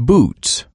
boots.